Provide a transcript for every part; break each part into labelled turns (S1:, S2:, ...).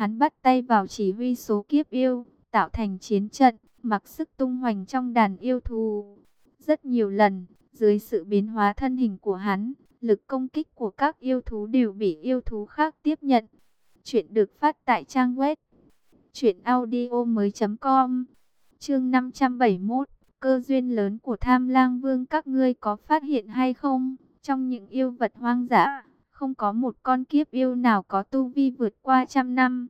S1: Hắn bắt tay vào chỉ huy số kiếp yêu, tạo thành chiến trận, mặc sức tung hoành trong đàn yêu thú. Rất nhiều lần, dưới sự biến hóa thân hình của hắn, lực công kích của các yêu thú đều bị yêu thú khác tiếp nhận. Chuyện được phát tại trang web truyệnaudiomoi.com. Chương 571, cơ duyên lớn của Tham Lang Vương các ngươi có phát hiện hay không? Trong những yêu vật hoang dã, không có một con kiếp yêu nào có tu vi vượt qua trăm năm.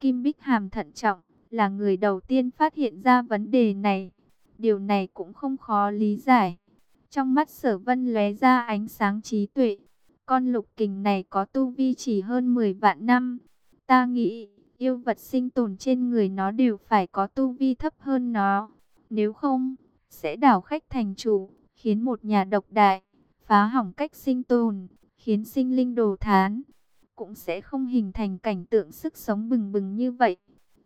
S1: Kim Bích Hàm thận trọng, là người đầu tiên phát hiện ra vấn đề này. Điều này cũng không khó lý giải. Trong mắt sở vân lóe ra ánh sáng trí tuệ. Con lục kình này có tu vi chỉ hơn 10 vạn năm. Ta nghĩ, yêu vật sinh tồn trên người nó đều phải có tu vi thấp hơn nó. Nếu không, sẽ đảo khách thành chủ, khiến một nhà độc đại, phá hỏng cách sinh tồn, khiến sinh linh đồ thán. Cũng sẽ không hình thành cảnh tượng sức sống bừng bừng như vậy.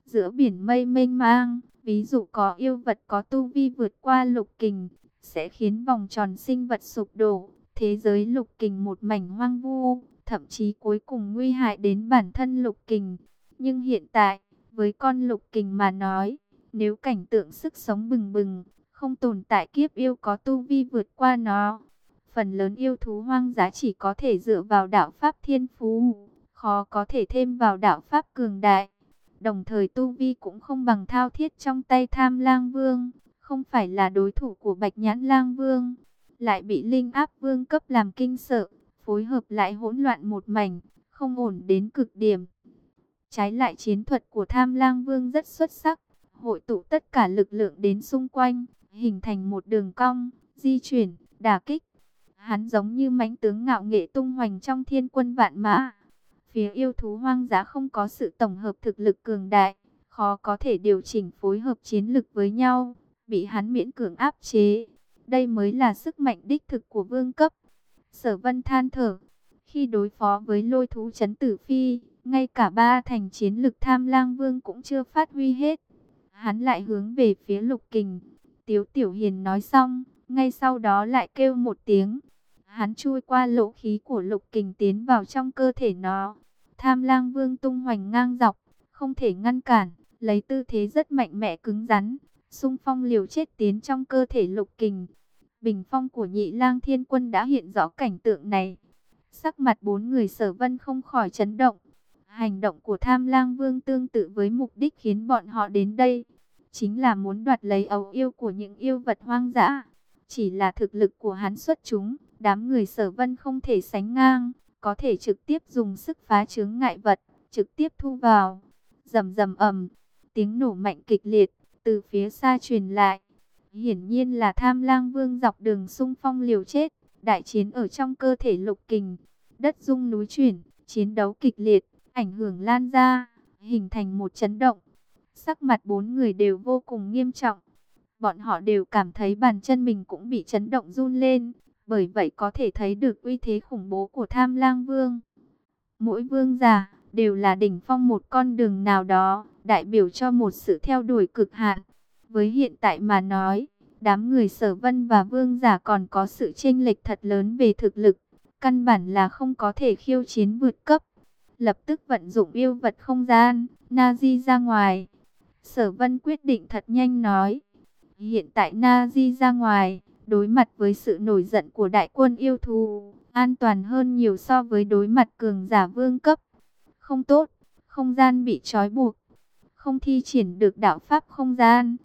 S1: Giữa biển mây mênh mang, ví dụ có yêu vật có tu vi vượt qua lục kình, sẽ khiến vòng tròn sinh vật sụp đổ, thế giới lục kình một mảnh hoang vu, thậm chí cuối cùng nguy hại đến bản thân lục kình. Nhưng hiện tại, với con lục kình mà nói, nếu cảnh tượng sức sống bừng bừng, không tồn tại kiếp yêu có tu vi vượt qua nó. Phần lớn yêu thú hoang dã chỉ có thể dựa vào đạo pháp thiên phú, khó có thể thêm vào đạo pháp cường đại. Đồng thời tu vi cũng không bằng thao thiết trong tay tham lang vương, không phải là đối thủ của bạch nhãn lang vương. Lại bị linh áp vương cấp làm kinh sợ, phối hợp lại hỗn loạn một mảnh, không ổn đến cực điểm. Trái lại chiến thuật của tham lang vương rất xuất sắc, hội tụ tất cả lực lượng đến xung quanh, hình thành một đường cong, di chuyển, đả kích. Hắn giống như mãnh tướng ngạo nghệ tung hoành trong thiên quân vạn mã. Phía yêu thú hoang dã không có sự tổng hợp thực lực cường đại, khó có thể điều chỉnh phối hợp chiến lực với nhau, bị hắn miễn cường áp chế. Đây mới là sức mạnh đích thực của vương cấp. Sở vân than thở, khi đối phó với lôi thú chấn tử phi, ngay cả ba thành chiến lực tham lang vương cũng chưa phát huy hết. Hắn lại hướng về phía lục kình. Tiếu tiểu hiền nói xong, ngay sau đó lại kêu một tiếng. Hắn chui qua lỗ khí của lục kình tiến vào trong cơ thể nó. Tham lang vương tung hoành ngang dọc, không thể ngăn cản, lấy tư thế rất mạnh mẽ cứng rắn. Xung phong liều chết tiến trong cơ thể lục kình. Bình phong của nhị lang thiên quân đã hiện rõ cảnh tượng này. Sắc mặt bốn người sở vân không khỏi chấn động. Hành động của tham lang vương tương tự với mục đích khiến bọn họ đến đây. Chính là muốn đoạt lấy ấu yêu của những yêu vật hoang dã. Chỉ là thực lực của hắn xuất chúng, đám người sở vân không thể sánh ngang, có thể trực tiếp dùng sức phá chướng ngại vật, trực tiếp thu vào. rầm rầm ầm, tiếng nổ mạnh kịch liệt, từ phía xa truyền lại. Hiển nhiên là tham lang vương dọc đường sung phong liều chết, đại chiến ở trong cơ thể lục kình. Đất rung núi chuyển, chiến đấu kịch liệt, ảnh hưởng lan ra, hình thành một chấn động. Sắc mặt bốn người đều vô cùng nghiêm trọng. Bọn họ đều cảm thấy bàn chân mình cũng bị chấn động run lên, bởi vậy có thể thấy được uy thế khủng bố của tham lang vương. Mỗi vương giả đều là đỉnh phong một con đường nào đó, đại biểu cho một sự theo đuổi cực hạn. Với hiện tại mà nói, đám người sở vân và vương giả còn có sự chênh lệch thật lớn về thực lực, căn bản là không có thể khiêu chiến vượt cấp. Lập tức vận dụng yêu vật không gian, Nazi ra ngoài. Sở vân quyết định thật nhanh nói. Hiện tại Nazi ra ngoài, đối mặt với sự nổi giận của đại quân yêu thù, an toàn hơn nhiều so với đối mặt cường giả vương cấp. Không tốt, không gian bị trói buộc, không thi triển được đạo pháp không gian.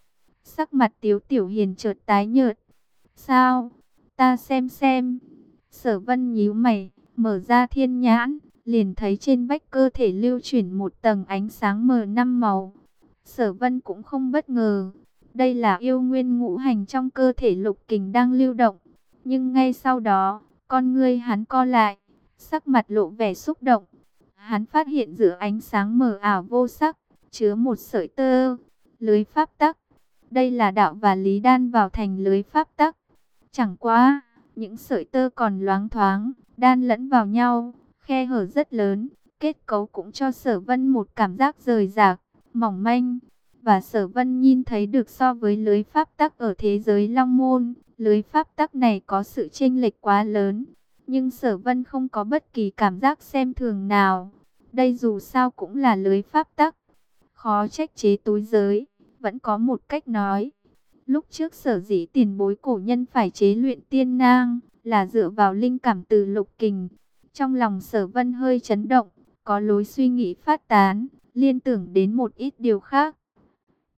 S1: Sắc mặt Tiếu Tiểu Hiền chợt tái nhợt. Sao? Ta xem xem. Sở Vân nhíu mày, mở ra thiên nhãn, liền thấy trên vách cơ thể lưu chuyển một tầng ánh sáng mờ năm màu. Sở Vân cũng không bất ngờ, đây là yêu nguyên ngũ hành trong cơ thể lục kình đang lưu động. Nhưng ngay sau đó, con ngươi hắn co lại, sắc mặt lộ vẻ xúc động. Hắn phát hiện giữa ánh sáng mờ ảo vô sắc, chứa một sợi tơ, lưới pháp tắc. Đây là đạo và lý đan vào thành lưới pháp tắc. Chẳng quá, những sợi tơ còn loáng thoáng, đan lẫn vào nhau, khe hở rất lớn. Kết cấu cũng cho sở vân một cảm giác rời rạc, mỏng manh. Và sở vân nhìn thấy được so với lưới pháp tắc ở thế giới Long Môn, lưới pháp tắc này có sự chênh lệch quá lớn. Nhưng sở vân không có bất kỳ cảm giác xem thường nào. Đây dù sao cũng là lưới pháp tắc. Khó trách chế túi giới, vẫn có một cách nói. Lúc trước sở dĩ tiền bối cổ nhân phải chế luyện tiên nang, là dựa vào linh cảm từ lục kình. Trong lòng sở vân hơi chấn động, có lối suy nghĩ phát tán, liên tưởng đến một ít điều khác.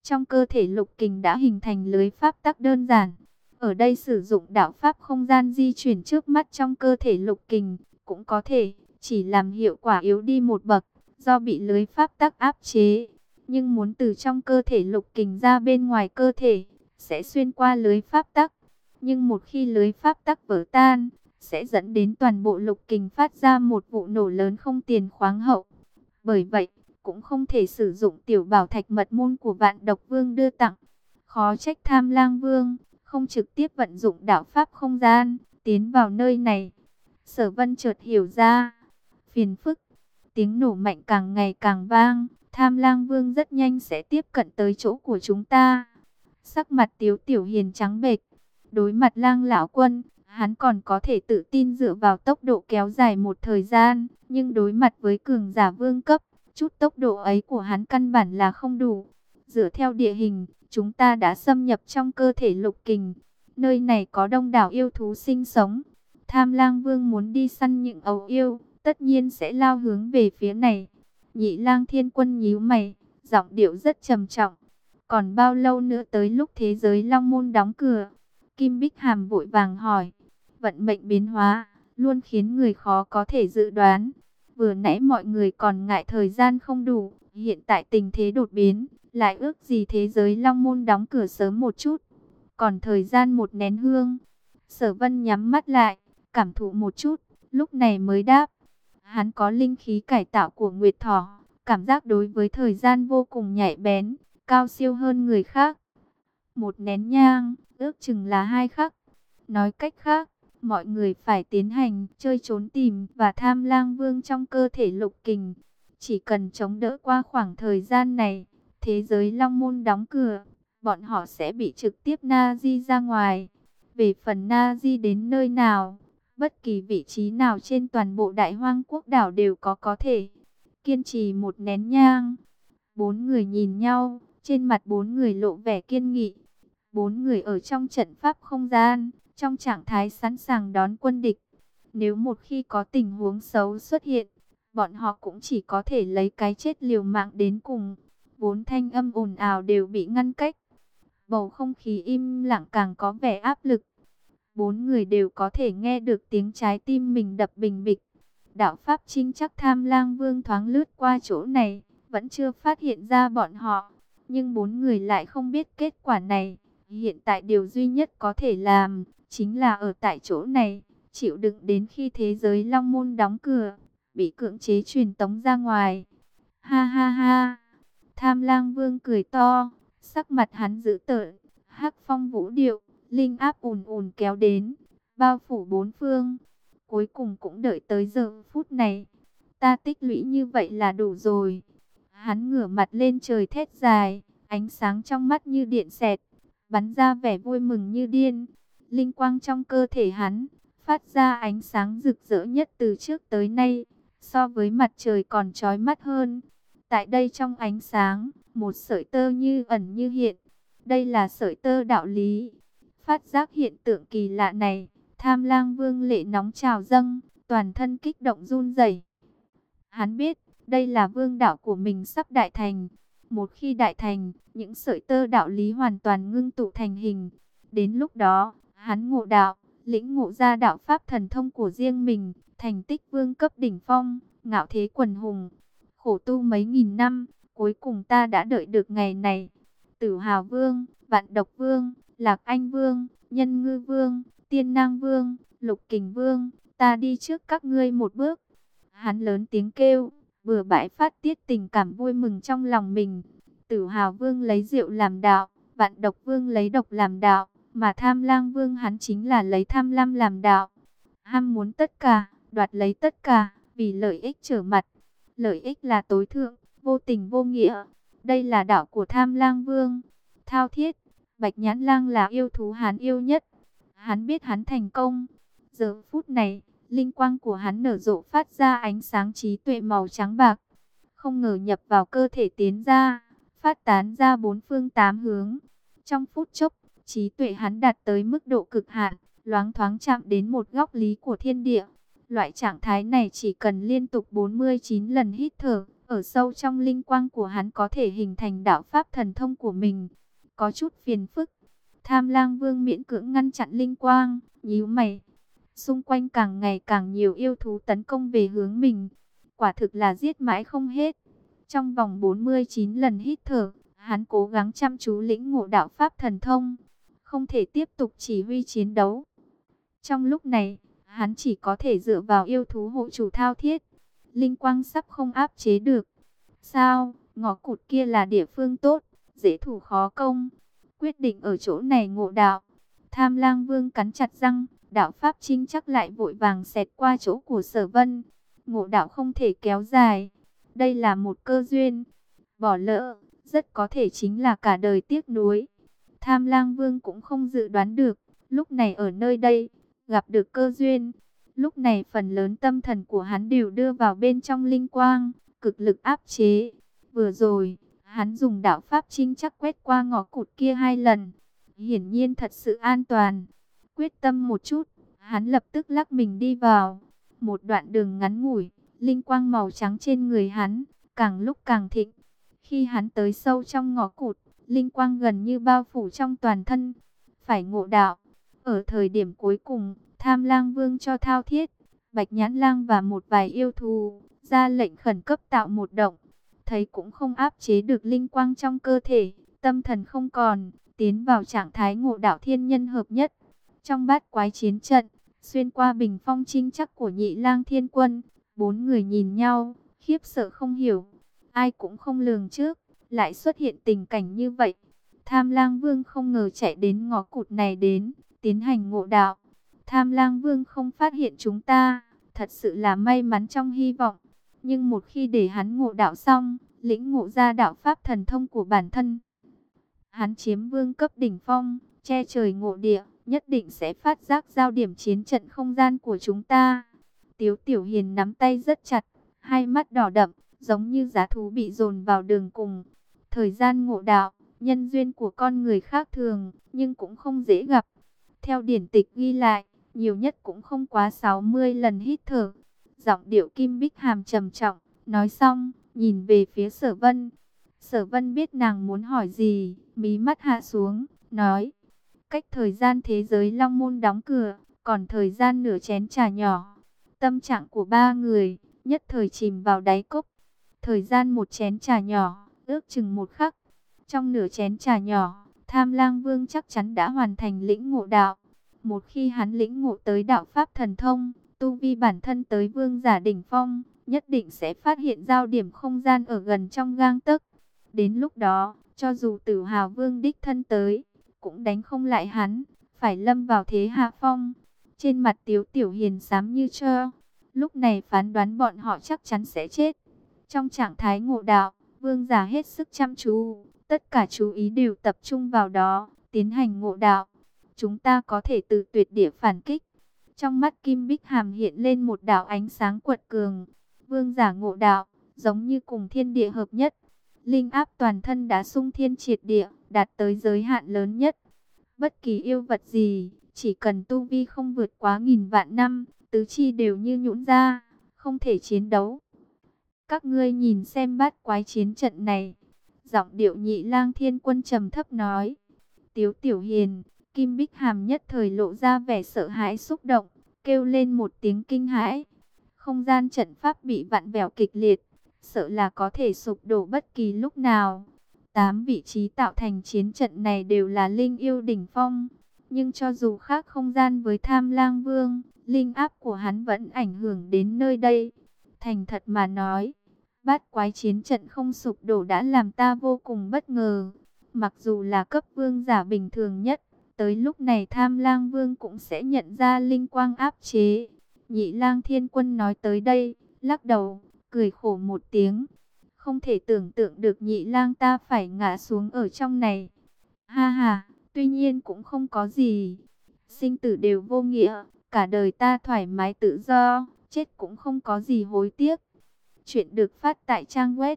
S1: Trong cơ thể lục kình đã hình thành lưới pháp tắc đơn giản. Ở đây sử dụng đạo pháp không gian di chuyển trước mắt trong cơ thể lục kình, cũng có thể chỉ làm hiệu quả yếu đi một bậc, do bị lưới pháp tắc áp chế. Nhưng muốn từ trong cơ thể lục kình ra bên ngoài cơ thể, sẽ xuyên qua lưới pháp tắc. Nhưng một khi lưới pháp tắc vỡ tan, sẽ dẫn đến toàn bộ lục kình phát ra một vụ nổ lớn không tiền khoáng hậu. Bởi vậy, cũng không thể sử dụng tiểu bảo thạch mật môn của vạn độc vương đưa tặng. Khó trách tham lang vương, không trực tiếp vận dụng đạo pháp không gian, tiến vào nơi này. Sở vân chợt hiểu ra, phiền phức, tiếng nổ mạnh càng ngày càng vang, tham lang vương rất nhanh sẽ tiếp cận tới chỗ của chúng ta. Sắc mặt tiếu tiểu hiền trắng bệch, đối mặt lang lão quân, hắn còn có thể tự tin dựa vào tốc độ kéo dài một thời gian, nhưng đối mặt với cường giả vương cấp, chút tốc độ ấy của hắn căn bản là không đủ. Dựa theo địa hình, chúng ta đã xâm nhập trong cơ thể lục kình. Nơi này có đông đảo yêu thú sinh sống. Tham lang vương muốn đi săn những ấu yêu, tất nhiên sẽ lao hướng về phía này. Nhị lang thiên quân nhíu mày, giọng điệu rất trầm trọng. Còn bao lâu nữa tới lúc thế giới long môn đóng cửa? Kim Bích Hàm vội vàng hỏi. Vận mệnh biến hóa, luôn khiến người khó có thể dự đoán. Vừa nãy mọi người còn ngại thời gian không đủ, hiện tại tình thế đột biến, lại ước gì thế giới long môn đóng cửa sớm một chút. Còn thời gian một nén hương, sở vân nhắm mắt lại, cảm thụ một chút, lúc này mới đáp. Hắn có linh khí cải tạo của Nguyệt Thỏ, cảm giác đối với thời gian vô cùng nhạy bén, cao siêu hơn người khác. Một nén nhang, ước chừng là hai khắc. Nói cách khác, mọi người phải tiến hành chơi trốn tìm và tham lang vương trong cơ thể lục kình. Chỉ cần chống đỡ qua khoảng thời gian này, thế giới long môn đóng cửa, bọn họ sẽ bị trực tiếp na di ra ngoài. Về phần na di đến nơi nào, bất kỳ vị trí nào trên toàn bộ đại hoang quốc đảo đều có có thể. Kiên trì một nén nhang, bốn người nhìn nhau, trên mặt bốn người lộ vẻ kiên nghị. Bốn người ở trong trận pháp không gian, trong trạng thái sẵn sàng đón quân địch. Nếu một khi có tình huống xấu xuất hiện, bọn họ cũng chỉ có thể lấy cái chết liều mạng đến cùng. Bốn thanh âm ồn ào đều bị ngăn cách. Bầu không khí im lặng càng có vẻ áp lực. Bốn người đều có thể nghe được tiếng trái tim mình đập bình bịch. Đạo Pháp Trinh chắc tham lang vương thoáng lướt qua chỗ này, vẫn chưa phát hiện ra bọn họ. Nhưng bốn người lại không biết kết quả này. Hiện tại điều duy nhất có thể làm, chính là ở tại chỗ này, chịu đựng đến khi thế giới long môn đóng cửa, bị cưỡng chế truyền tống ra ngoài. Ha ha ha, tham lang vương cười to, sắc mặt hắn dữ tợn, hắc phong vũ điệu, linh áp ùn ùn kéo đến, bao phủ bốn phương. Cuối cùng cũng đợi tới giờ phút này, ta tích lũy như vậy là đủ rồi. Hắn ngửa mặt lên trời thét dài, ánh sáng trong mắt như điện xẹt, bắn ra vẻ vui mừng như điên. Linh quang trong cơ thể hắn, phát ra ánh sáng rực rỡ nhất từ trước tới nay, so với mặt trời còn chói mắt hơn. Tại đây trong ánh sáng, một sợi tơ như ẩn như hiện. Đây là sợi tơ đạo lý. Phát giác hiện tượng kỳ lạ này, tham lang vương lệ nóng trào dâng, toàn thân kích động run rẩy. Hắn biết, đây là vương đạo của mình sắp đại thành. Một khi đại thành, những sợi tơ đạo lý hoàn toàn ngưng tụ thành hình. Đến lúc đó, Hắn ngộ đạo, lĩnh ngộ ra đạo pháp thần thông của riêng mình, thành tích vương cấp đỉnh phong, ngạo thế quần hùng. Khổ tu mấy nghìn năm, cuối cùng ta đã đợi được ngày này. Tử Hào Vương, Vạn Độc Vương, Lạc Anh Vương, Nhân Ngư Vương, Tiên Nang Vương, Lục Kình Vương, ta đi trước các ngươi một bước. Hắn lớn tiếng kêu, vừa bãi phát tiết tình cảm vui mừng trong lòng mình. Tử Hào Vương lấy rượu làm đạo, Vạn Độc Vương lấy độc làm đạo. Mà tham lang vương hắn chính là lấy tham lam làm đạo. Ham muốn tất cả, đoạt lấy tất cả, vì lợi ích trở mặt. Lợi ích là tối thượng, vô tình vô nghĩa. Đây là đạo của tham lang vương. Thao thiết, bạch nhãn lang là yêu thú hắn yêu nhất. Hắn biết hắn thành công. Giờ phút này, linh quang của hắn nở rộ phát ra ánh sáng trí tuệ màu trắng bạc. Không ngờ nhập vào cơ thể tiến ra, phát tán ra bốn phương tám hướng. Trong phút chốc, trí tuệ hắn đạt tới mức độ cực hạn, loáng thoáng chạm đến một góc lý của thiên địa. Loại trạng thái này chỉ cần liên tục 49 lần hít thở, ở sâu trong linh quang của hắn có thể hình thành đạo pháp thần thông của mình. Có chút phiền phức. Tham lang vương miễn cưỡng ngăn chặn linh quang, nhíu mày. Xung quanh càng ngày càng nhiều yêu thú tấn công về hướng mình. Quả thực là giết mãi không hết. Trong vòng 49 lần hít thở, hắn cố gắng chăm chú lĩnh ngộ đạo pháp thần thông. Không thể tiếp tục chỉ huy chiến đấu. Trong lúc này, hắn chỉ có thể dựa vào yêu thú hộ chủ thao thiết. Linh quang sắp không áp chế được. Sao, ngõ cụt kia là địa phương tốt, dễ thủ khó công. Quyết định ở chỗ này ngộ đạo. Tham lang vương cắn chặt răng, đạo pháp trinh chắc lại vội vàng xẹt qua chỗ của sở vân. Ngộ đạo không thể kéo dài. Đây là một cơ duyên. Bỏ lỡ, rất có thể chính là cả đời tiếc nuối. Tham lang vương cũng không dự đoán được, lúc này ở nơi đây, gặp được cơ duyên. Lúc này phần lớn tâm thần của hắn đều đưa vào bên trong linh quang, cực lực áp chế. Vừa rồi, hắn dùng đạo pháp trinh chắc quét qua ngõ cụt kia hai lần. Hiển nhiên thật sự an toàn. Quyết tâm một chút, hắn lập tức lắc mình đi vào. Một đoạn đường ngắn ngủi, linh quang màu trắng trên người hắn, càng lúc càng thịnh. Khi hắn tới sâu trong ngõ cụt, linh quang gần như bao phủ trong toàn thân. Phải ngộ đạo. Ở thời điểm cuối cùng, Tham lang vương cho thao thiết, bạch nhãn lang và một vài yêu thù, ra lệnh khẩn cấp tạo một động. Thấy cũng không áp chế được linh quang trong cơ thể, tâm thần không còn, tiến vào trạng thái ngộ đạo thiên nhân hợp nhất. Trong bát quái chiến trận, xuyên qua bình phong trinh chắc của nhị lang thiên quân, bốn người nhìn nhau, khiếp sợ không hiểu. Ai cũng không lường trước, lại xuất hiện tình cảnh như vậy. Tham lang vương không ngờ chạy đến ngõ cụt này đến, tiến hành ngộ đạo. Tham lang vương không phát hiện chúng ta, thật sự là may mắn trong hy vọng. Nhưng một khi để hắn ngộ đạo xong, lĩnh ngộ ra đạo pháp thần thông của bản thân. Hắn chiếm vương cấp đỉnh phong, che trời ngộ địa, nhất định sẽ phát giác giao điểm chiến trận không gian của chúng ta. Tiếu Tiểu Hiền nắm tay rất chặt, hai mắt đỏ đậm, giống như giá thú bị dồn vào đường cùng. Thời gian ngộ đạo, nhân duyên của con người khác thường, nhưng cũng không dễ gặp. Theo điển tịch ghi lại, nhiều nhất cũng không quá 60 lần hít thở. Giọng điệu Kim Bích Hàm trầm trọng, nói xong, nhìn về phía sở vân. Sở vân biết nàng muốn hỏi gì, mí mắt hạ xuống, nói. Cách thời gian thế giới long môn đóng cửa, còn thời gian nửa chén trà nhỏ. Tâm trạng của ba người, nhất thời chìm vào đáy cốc. Thời gian một chén trà nhỏ, ước chừng một khắc. Trong nửa chén trà nhỏ, tham lang vương chắc chắn đã hoàn thành lĩnh ngộ đạo. Một khi hắn lĩnh ngộ tới đạo pháp thần thông, tu vi bản thân tới vương giả đỉnh phong, nhất định sẽ phát hiện giao điểm không gian ở gần trong gang tấc. Đến lúc đó, cho dù tử hào vương đích thân tới, cũng đánh không lại hắn, phải lâm vào thế hạ phong. Trên mặt tiếu tiểu hiền xám như trơ, lúc này phán đoán bọn họ chắc chắn sẽ chết. Trong trạng thái ngộ đạo, vương giả hết sức chăm chú, tất cả chú ý đều tập trung vào đó, tiến hành ngộ đạo chúng ta có thể từ tuyệt địa phản kích. Trong mắt Kim Bích Hàm hiện lên một đạo ánh sáng quật cường, vương giả ngộ đạo, giống như cùng thiên địa hợp nhất. Linh áp toàn thân đã sung thiên triệt địa, đạt tới giới hạn lớn nhất. Bất kỳ yêu vật gì, chỉ cần tu vi không vượt quá nghìn vạn năm, tứ chi đều như nhũn ra, không thể chiến đấu. Các ngươi nhìn xem bát quái chiến trận này. Giọng điệu nhị lang thiên quân trầm thấp nói. Tiếu tiểu hiền, Kim Bích Hàm nhất thời lộ ra vẻ sợ hãi xúc động, kêu lên một tiếng kinh hãi. Không gian trận pháp bị vặn vẹo kịch liệt, sợ là có thể sụp đổ bất kỳ lúc nào. Tám vị trí tạo thành chiến trận này đều là linh yêu đỉnh phong, nhưng cho dù khác không gian với Tham Lang Vương, linh áp của hắn vẫn ảnh hưởng đến nơi đây. Thành thật mà nói, bát quái chiến trận không sụp đổ đã làm ta vô cùng bất ngờ. Mặc dù là cấp vương giả bình thường nhất, Tới lúc này tham lang vương cũng sẽ nhận ra linh quang áp chế. Nhị lang thiên quân nói tới đây, lắc đầu, cười khổ một tiếng. Không thể tưởng tượng được nhị lang ta phải ngã xuống ở trong này. Ha ha, tuy nhiên cũng không có gì. Sinh tử đều vô nghĩa, Cả đời ta thoải mái tự do, chết cũng không có gì hối tiếc. Chuyện được phát tại trang web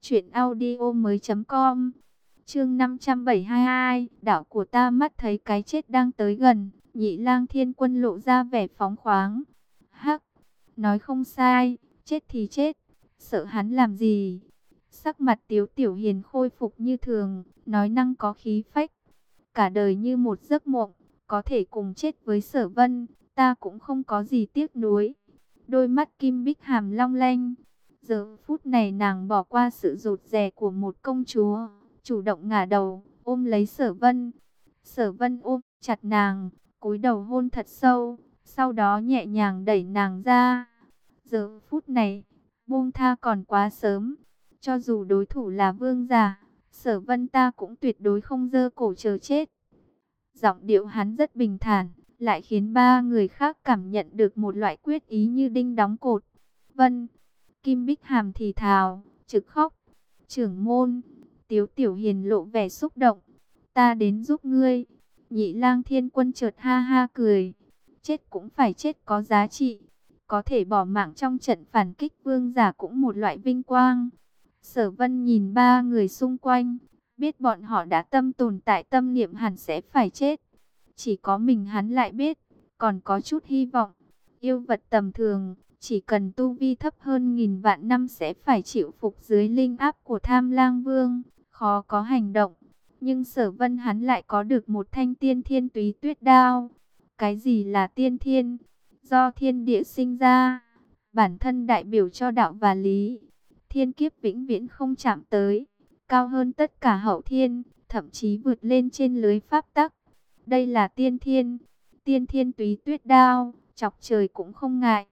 S1: truyệnaudiomoi.com. Chương 572, đảo của ta mắt thấy cái chết đang tới gần, Nhị Lang Thiên Quân lộ ra vẻ phóng khoáng. Hắc, nói không sai, chết thì chết, sợ hắn làm gì? Sắc mặt Tiếu Tiểu Hiền khôi phục như thường, nói năng có khí phách. Cả đời như một giấc mộng, có thể cùng chết với Sở Vân, ta cũng không có gì tiếc nuối. Đôi mắt Kim Bích Hàm long lanh. Giờ phút này nàng bỏ qua sự rụt rè của một công chúa, chủ động ngả đầu, ôm lấy Sở Vân. Sở Vân ôm chặt nàng, cúi đầu hôn thật sâu, sau đó nhẹ nhàng đẩy nàng ra. Giờ phút này, buông tha còn quá sớm, cho dù đối thủ là vương giả, Sở Vân ta cũng tuyệt đối không dơ cổ chờ chết. Giọng điệu hắn rất bình thản, lại khiến ba người khác cảm nhận được một loại quyết ý như đinh đóng cột. Vân, Kim Bích Hàm thì thào, trực khóc. Trưởng môn, Tiếu Tiểu Hiền lộ vẻ xúc động. Ta đến giúp ngươi. Nhị lang thiên quân chợt ha ha cười. Chết cũng phải chết có giá trị. Có thể bỏ mạng trong trận phản kích vương giả cũng một loại vinh quang. Sở vân nhìn ba người xung quanh. Biết bọn họ đã tâm tồn tại tâm niệm hẳn sẽ phải chết. Chỉ có mình hắn lại biết. Còn có chút hy vọng. Yêu vật tầm thường chỉ cần tu vi thấp hơn nghìn vạn năm sẽ phải chịu phục dưới linh áp của tham lang vương, khó có hành động. Nhưng sở vân hắn lại có được một thanh tiên thiên túy tuyết đao. Cái gì là tiên thiên? Do thiên địa sinh ra, bản thân đại biểu cho đạo và lý. Thiên kiếp vĩnh viễn không chạm tới, cao hơn tất cả hậu thiên, thậm chí vượt lên trên lưới pháp tắc. Đây là tiên thiên, tiên thiên túy tuyết đao, chọc trời cũng không ngại.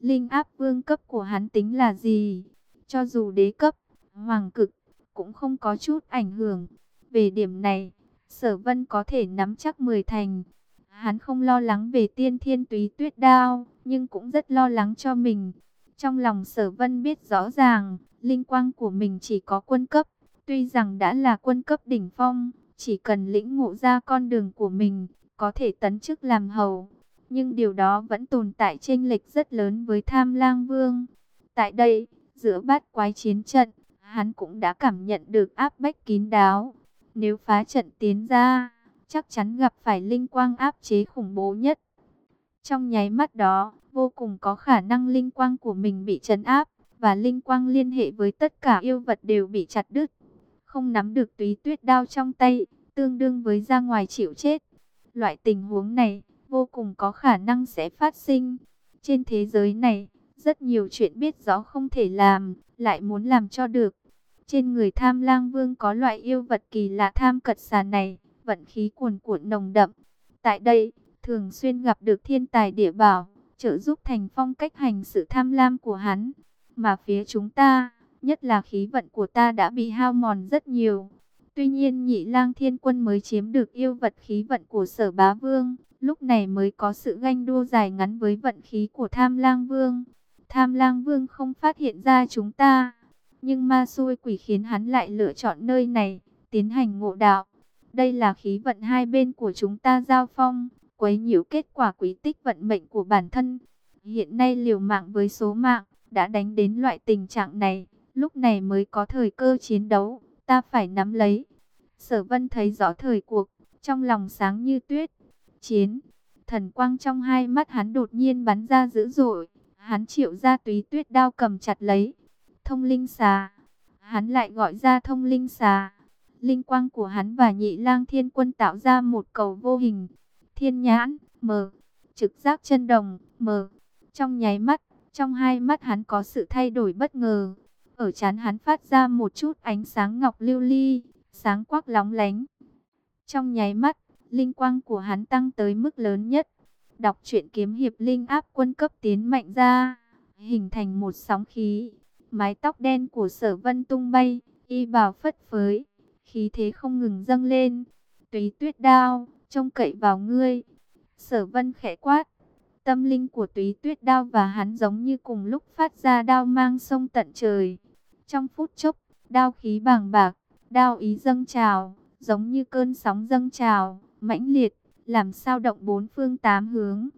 S1: Linh áp vương cấp của hắn tính là gì? Cho dù đế cấp, hoàng cực, cũng không có chút ảnh hưởng. Về điểm này, sở vân có thể nắm chắc 10 thành. Hắn không lo lắng về tiên thiên túy tuyết đao, nhưng cũng rất lo lắng cho mình. Trong lòng sở vân biết rõ ràng, linh quang của mình chỉ có quân cấp. Tuy rằng đã là quân cấp đỉnh phong, chỉ cần lĩnh ngộ ra con đường của mình, có thể tấn chức làm hầu, nhưng điều đó vẫn tồn tại chênh lệch rất lớn với Tham Lang Vương. Tại đây, giữa bát quái chiến trận, hắn cũng đã cảm nhận được áp bách kín đáo. Nếu phá trận tiến ra, chắc chắn gặp phải linh quang áp chế khủng bố nhất. Trong nháy mắt đó, vô cùng có khả năng linh quang của mình bị trấn áp, và linh quang liên hệ với tất cả yêu vật đều bị chặt đứt. Không nắm được túy tuyết đao trong tay, tương đương với ra ngoài chịu chết. Loại tình huống này, vô cùng có khả năng sẽ phát sinh. Trên thế giới này, rất nhiều chuyện biết rõ không thể làm, lại muốn làm cho được. Trên người tham lang vương có loại yêu vật kỳ lạ tham cật xà này, vận khí cuồn cuộn nồng đậm. Tại đây, thường xuyên gặp được thiên tài địa bảo, trợ giúp thành phong cách hành sự tham lam của hắn. Mà phía chúng ta, nhất là khí vận của ta đã bị hao mòn rất nhiều. Tuy nhiên nhị lang thiên quân mới chiếm được yêu vật khí vận của sở bá vương, lúc này mới có sự ganh đua dài ngắn với vận khí của tham lang vương. Tham lang vương không phát hiện ra chúng ta, nhưng ma xui quỷ khiến hắn lại lựa chọn nơi này, tiến hành ngộ đạo. Đây là khí vận hai bên của chúng ta giao phong, quấy nhiễu kết quả quý tích vận mệnh của bản thân. Hiện nay liều mạng với số mạng, đã đánh đến loại tình trạng này, lúc này mới có thời cơ chiến đấu, ta phải nắm lấy. Sở vân thấy rõ thời cuộc, trong lòng sáng như tuyết, chiến. Thần quang trong hai mắt hắn đột nhiên bắn ra dữ dội. Hắn triệu ra túy tuyết đao cầm chặt lấy. Thông linh xà. Hắn lại gọi ra thông linh xà. Linh quang của hắn và nhị lang thiên quân tạo ra một cầu vô hình. Thiên nhãn, mờ. Trực giác chân đồng, mờ. Trong nháy mắt, trong hai mắt hắn có sự thay đổi bất ngờ. Ở chán hắn phát ra một chút ánh sáng ngọc lưu ly, sáng quắc lóng lánh. Trong nháy mắt, linh quang của hắn tăng tới mức lớn nhất. Đọc truyện kiếm hiệp linh áp quân cấp tiến mạnh ra, hình thành một sóng khí. Mái tóc đen của sở vân tung bay, y bào phất phới, khí thế không ngừng dâng lên. tùy tuyết đao, trông cậy vào ngươi. Sở vân khẽ quát. Tâm linh của túy tuyết đao và hắn giống như cùng lúc phát ra đao mang sông tận trời. Trong phút chốc, đao khí bàng bạc, đao ý dâng trào, giống như cơn sóng dâng trào mãnh liệt, làm sao động bốn phương tám hướng.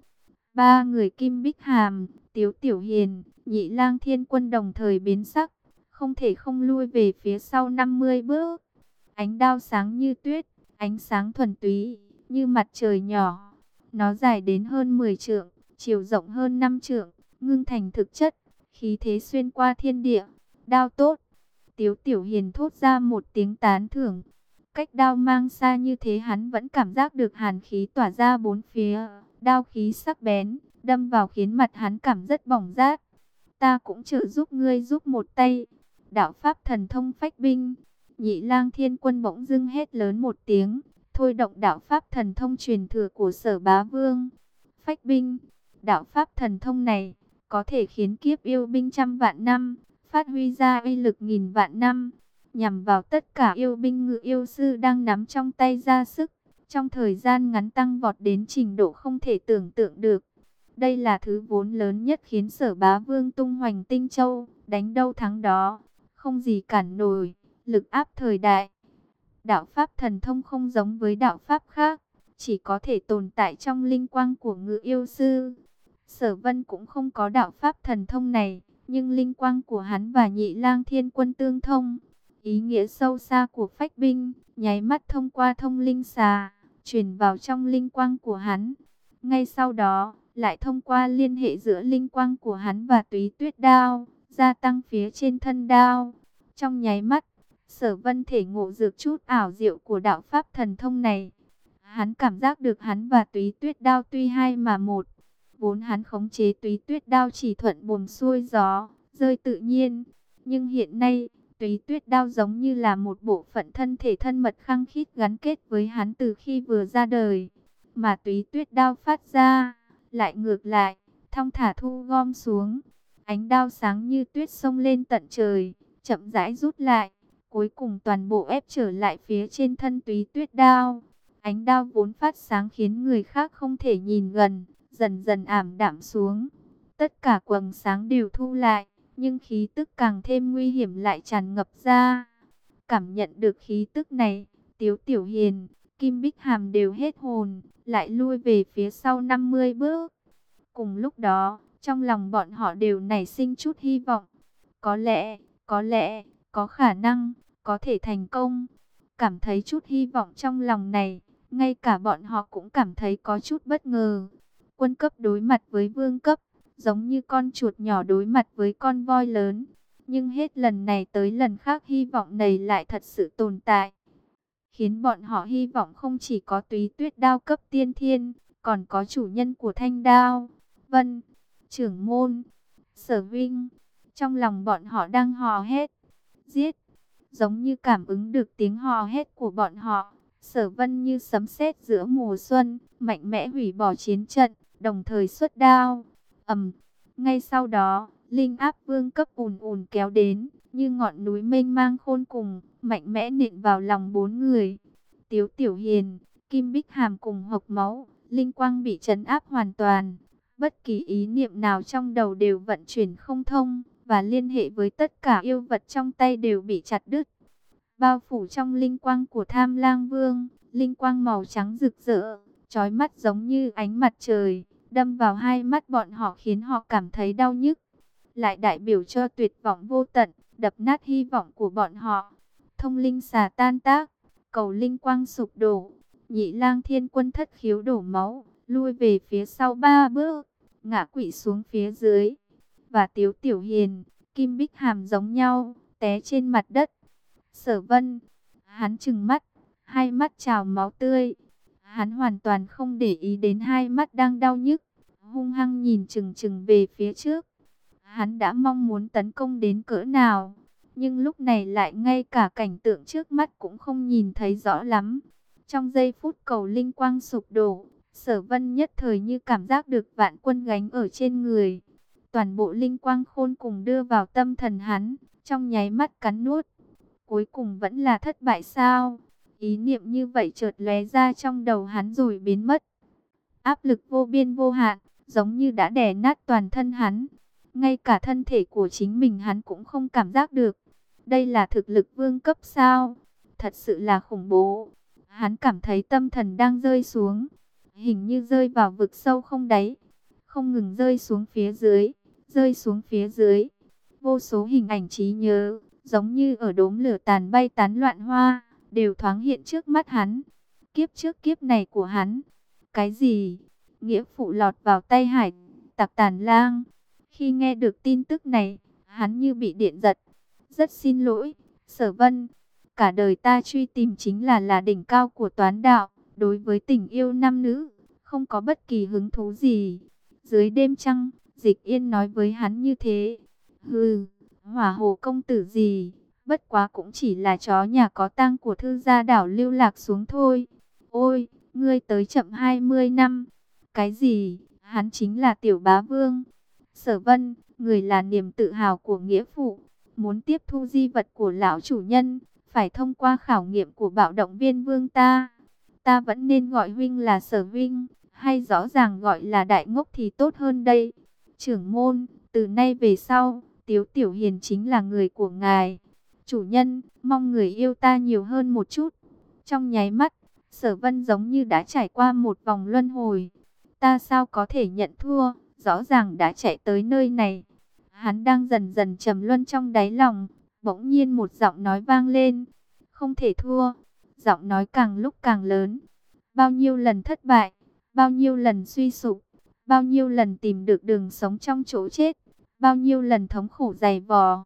S1: Ba người Kim Bích Hàm, Tiếu Tiểu Hiền, Nhị Lang Thiên Quân đồng thời biến sắc, không thể không lui về phía sau 50 bước. Ánh đao sáng như tuyết, ánh sáng thuần túy, như mặt trời nhỏ. Nó dài đến hơn 10 trượng, chiều rộng hơn năm trượng, ngưng thành thực chất, khí thế xuyên qua thiên địa. Đao tốt. Tiếu Tiểu Hiền thốt ra một tiếng tán thưởng. Cách đao mang xa như thế hắn vẫn cảm giác được hàn khí tỏa ra bốn phía. Đao khí sắc bén, đâm vào khiến mặt hắn cảm rất bỏng rát. Ta cũng trợ giúp ngươi giúp một tay. Đạo Pháp thần thông phách binh. Nhị lang thiên quân bỗng dưng hét lớn một tiếng. Thôi động đạo Pháp thần thông truyền thừa của sở bá vương. Phách binh. Đạo Pháp thần thông này có thể khiến kiếp yêu binh trăm vạn năm, phát huy ra uy lực nghìn vạn năm, nhằm vào tất cả yêu binh ngự yêu sư đang nắm trong tay ra sức, trong thời gian ngắn tăng vọt đến trình độ không thể tưởng tượng được. Đây là thứ vốn lớn nhất khiến sở bá vương tung hoành tinh châu, đánh đâu thắng đó, không gì cản nổi, lực áp thời đại. Đạo Pháp thần thông không giống với đạo Pháp khác, chỉ có thể tồn tại trong linh quang của ngự yêu sư. Sở vân cũng không có đạo Pháp thần thông này, nhưng linh quang của hắn và nhị lang thiên quân tương thông. Ý nghĩa sâu xa của phách binh, nháy mắt thông qua thông linh xà, truyền vào trong linh quang của hắn. Ngay sau đó, lại thông qua liên hệ giữa linh quang của hắn và túy tuyết đao, gia tăng phía trên thân đao. Trong nháy mắt, sở vân thể ngộ dược chút ảo diệu của đạo pháp thần thông này. Hắn cảm giác được hắn và túy tuyết đao tuy hai mà một. Vốn hắn khống chế túy tuyết đao chỉ thuận buồm xuôi gió, rơi tự nhiên. Nhưng hiện nay, túy tuyết đao giống như là một bộ phận thân thể thân mật khăng khít gắn kết với hắn từ khi vừa ra đời. Mà túy tuyết đao phát ra, lại ngược lại, thong thả thu gom xuống. Ánh đao sáng như tuyết sông lên tận trời, chậm rãi rút lại, cuối cùng toàn bộ ép trở lại phía trên thân túy tuyết đao. Ánh đao vốn phát sáng khiến người khác không thể nhìn gần, dần dần ảm đạm xuống. Tất cả quầng sáng đều thu lại, nhưng khí tức càng thêm nguy hiểm lại tràn ngập ra. Cảm nhận được khí tức này, Tiếu Tiểu Hiền, Kim Bích Hàm đều hết hồn, lại lui về phía sau 50 bước. Cùng lúc đó, trong lòng bọn họ đều nảy sinh chút hy vọng. Có lẽ, có lẽ, có khả năng, có thể thành công. Cảm thấy chút hy vọng trong lòng này, ngay cả bọn họ cũng cảm thấy có chút bất ngờ. Quân cấp đối mặt với vương cấp, giống như con chuột nhỏ đối mặt với con voi lớn. Nhưng hết lần này tới lần khác hy vọng này lại thật sự tồn tại. Khiến bọn họ hy vọng không chỉ có túy tuyết đao cấp tiên thiên, còn có chủ nhân của thanh đao, vân, trưởng môn, sở vinh. Trong lòng bọn họ đang hò hét, giết, giống như cảm ứng được tiếng hò hét của bọn họ. Sở vân như sấm sét giữa mùa xuân, mạnh mẽ hủy bỏ chiến trận, đồng thời xuất đao. ầm, ngay sau đó, linh áp vương cấp ùn ùn kéo đến, như ngọn núi mênh mang khôn cùng, mạnh mẽ nện vào lòng bốn người. Tiếu Tiểu Hiền, Kim Bích Hàm cùng hộc máu, linh quang bị trấn áp hoàn toàn. Bất kỳ ý niệm nào trong đầu đều vận chuyển không thông, và liên hệ với tất cả yêu vật trong tay đều bị chặt đứt. Bao phủ trong linh quang của tham lang vương, linh quang màu trắng rực rỡ, trói mắt giống như ánh mặt trời, đâm vào hai mắt bọn họ khiến họ cảm thấy đau nhức. Lại đại biểu cho tuyệt vọng vô tận, đập nát hy vọng của bọn họ. Thông linh xà tan tác, cầu linh quang sụp đổ, nhị lang thiên quân thất khiếu đổ máu, lui về phía sau ba bước, ngã quỵ xuống phía dưới. Và tiếu tiểu hiền, kim bích hàm giống nhau, té trên mặt đất. Sở vân, hắn trừng mắt, hai mắt trào máu tươi. Hắn hoàn toàn không để ý đến hai mắt đang đau nhức, hung hăng nhìn chừng chừng về phía trước. Hắn đã mong muốn tấn công đến cỡ nào, nhưng lúc này lại ngay cả cảnh tượng trước mắt cũng không nhìn thấy rõ lắm. Trong giây phút cầu linh quang sụp đổ, sở vân nhất thời như cảm giác được vạn quân gánh ở trên người. Toàn bộ linh quang khôn cùng đưa vào tâm thần hắn, trong nháy mắt cắn nuốt. Cuối cùng vẫn là thất bại sao? Ý niệm như vậy chợt lóe ra trong đầu hắn rồi biến mất. Áp lực vô biên vô hạn, giống như đã đè nát toàn thân hắn. Ngay cả thân thể của chính mình hắn cũng không cảm giác được. Đây là thực lực vương cấp sao? Thật sự là khủng bố. Hắn cảm thấy tâm thần đang rơi xuống. Hình như rơi vào vực sâu không đáy. không ngừng rơi xuống phía dưới, rơi xuống phía dưới. Vô số hình ảnh trí nhớ, giống như ở đốm lửa tàn bay tán loạn hoa, đều thoáng hiện trước mắt hắn. Kiếp trước kiếp này của hắn. Cái gì? Nghĩa phụ lọt vào tay hải, tặc tàn lang. Khi nghe được tin tức này, hắn như bị điện giật. Rất xin lỗi, sở vân. Cả đời ta truy tìm chính là là đỉnh cao của toán đạo. Đối với tình yêu nam nữ, không có bất kỳ hứng thú gì. Dưới đêm trăng, dịch yên nói với hắn như thế. Hừ, hỏa hồ công tử gì, bất quá cũng chỉ là chó nhà có tang của thư gia đảo lưu lạc xuống thôi. Ôi, ngươi tới chậm 20 năm. Cái gì, hắn chính là tiểu bá vương. Sở vân, người là niềm tự hào của nghĩa phụ. Muốn tiếp thu di vật của lão chủ nhân, phải thông qua khảo nghiệm của bạo động viên vương ta. Ta vẫn nên gọi huynh là sở huynh, hay rõ ràng gọi là đại ngốc thì tốt hơn đây. Trưởng môn, từ nay về sau, Tiếu Tiểu Hiền chính là người của ngài. Chủ nhân, mong người yêu ta nhiều hơn một chút. Trong nháy mắt, sở vân giống như đã trải qua một vòng luân hồi. Ta sao có thể nhận thua, rõ ràng đã chạy tới nơi này. Hắn đang dần dần trầm luân trong đáy lòng, bỗng nhiên một giọng nói vang lên. Không thể thua, giọng nói càng lúc càng lớn. Bao nhiêu lần thất bại, bao nhiêu lần suy sụp, bao nhiêu lần tìm được đường sống trong chỗ chết, bao nhiêu lần thống khổ dày vò.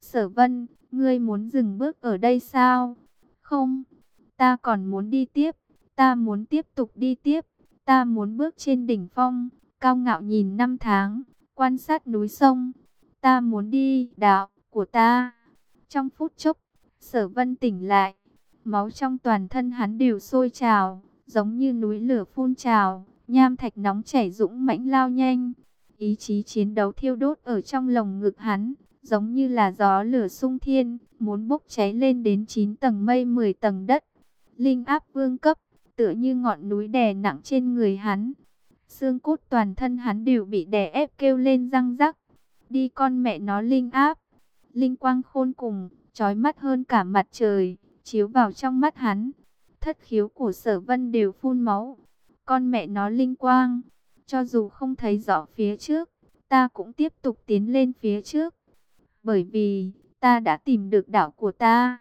S1: Sở vân, ngươi muốn dừng bước ở đây sao? Không, ta còn muốn đi tiếp, ta muốn tiếp tục đi tiếp, ta muốn bước trên đỉnh phong, cao ngạo nhìn năm tháng, quan sát núi sông. Ta muốn đi, đạo của ta. Trong phút chốc, sở vân tỉnh lại, máu trong toàn thân hắn đều sôi trào, giống như núi lửa phun trào, nham thạch nóng chảy dũng mãnh lao nhanh. Ý chí chiến đấu thiêu đốt ở trong lồng ngực hắn, giống như là gió lửa sung thiên, muốn bốc cháy lên đến 9 tầng mây 10 tầng đất. Linh áp vương cấp, tựa như ngọn núi đè nặng trên người hắn. Xương cốt toàn thân hắn đều bị đè ép kêu lên răng rắc. Đi con mẹ nó linh áp. Linh quang khôn cùng, trói mắt hơn cả mặt trời, chiếu vào trong mắt hắn. Thất khiếu của sở vân đều phun máu. Con mẹ nó linh quang, cho dù không thấy rõ phía trước, ta cũng tiếp tục tiến lên phía trước. Bởi vì, ta đã tìm được đảo của ta.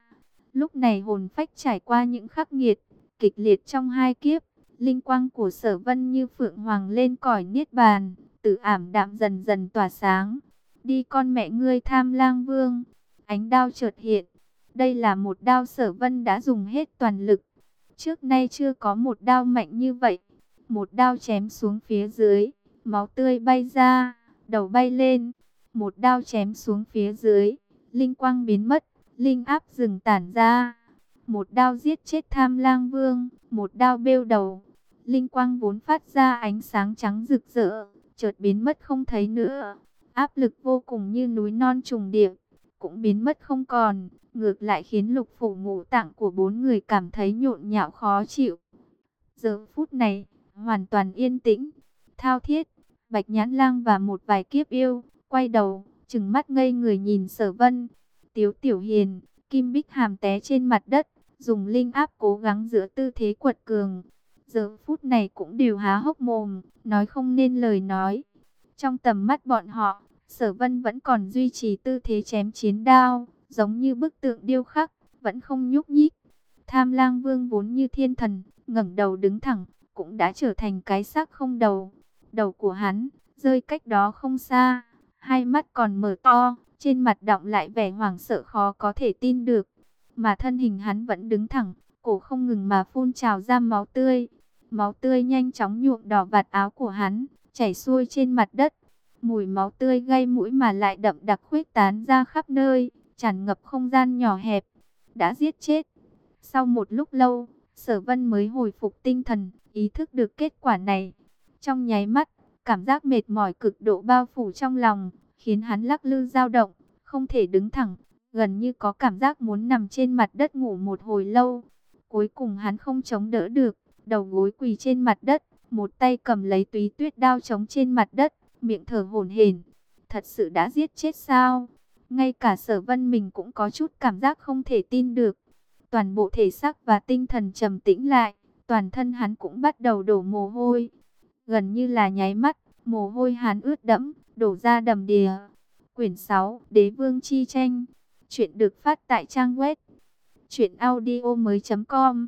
S1: Lúc này hồn phách trải qua những khắc nghiệt, kịch liệt trong hai kiếp. Linh quang của sở vân như phượng hoàng lên cõi niết bàn, tự ảm đạm dần dần tỏa sáng. Đi con mẹ ngươi tham lang vương. Ánh đao chợt hiện. Đây là một đao sở vân đã dùng hết toàn lực. Trước nay chưa có một đao mạnh như vậy. Một đao chém xuống phía dưới. Máu tươi bay ra. Đầu bay lên. Một đao chém xuống phía dưới. Linh quang biến mất. Linh áp dừng tản ra. Một đao giết chết tham lang vương. Một đao bêu đầu. Linh quang vốn phát ra ánh sáng trắng rực rỡ. Chợt biến mất không thấy nữa. Áp lực vô cùng như núi non trùng điệp. Cũng biến mất không còn. Ngược lại khiến lục phủ ngũ tạng của bốn người cảm thấy nhộn nhạo khó chịu. Giờ phút này, hoàn toàn yên tĩnh. Thao thiết, bạch nhãn lang và một vài kiếp yêu, quay đầu, chừng mắt ngây người nhìn sở vân. Tiếu tiểu hiền, kim bích hàm té trên mặt đất, dùng linh áp cố gắng giữa tư thế quật cường. Giờ phút này cũng đều há hốc mồm, nói không nên lời nói. Trong tầm mắt bọn họ, sở vân vẫn còn duy trì tư thế chém chiến đao, giống như bức tượng điêu khắc, vẫn không nhúc nhích. Tham lang vương vốn như thiên thần, ngẩng đầu đứng thẳng, cũng đã trở thành cái xác không đầu. Đầu của hắn, rơi cách đó không xa, hai mắt còn mở to, trên mặt đọng lại vẻ hoảng sợ khó có thể tin được. Mà thân hình hắn vẫn đứng thẳng, cổ không ngừng mà phun trào ra máu tươi. Máu tươi nhanh chóng nhuộm đỏ vạt áo của hắn, chảy xuôi trên mặt đất. Mùi máu tươi gây mũi mà lại đậm đặc khuếch tán ra khắp nơi, tràn ngập không gian nhỏ hẹp. Đã giết chết. Sau một lúc lâu, sở vân mới hồi phục tinh thần, ý thức được kết quả này. Trong nháy mắt, cảm giác mệt mỏi cực độ bao phủ trong lòng, khiến hắn lắc lư dao động, không thể đứng thẳng, gần như có cảm giác muốn nằm trên mặt đất ngủ một hồi lâu. Cuối cùng hắn không chống đỡ được, đầu gối quỳ trên mặt đất, một tay cầm lấy túy tuyết đao chống trên mặt đất, miệng thở hổn hển. Thật sự đã giết chết sao? Ngay cả sở vân mình cũng có chút cảm giác không thể tin được. Toàn bộ thể xác và tinh thần trầm tĩnh lại, toàn thân hắn cũng bắt đầu đổ mồ hôi. Gần như là nháy mắt, Mồ hôi hán ướt đẫm, đổ ra đầm đìa. Quyển 6, Đế vương chi tranh. Chuyện được phát tại trang web truyện audio mới .com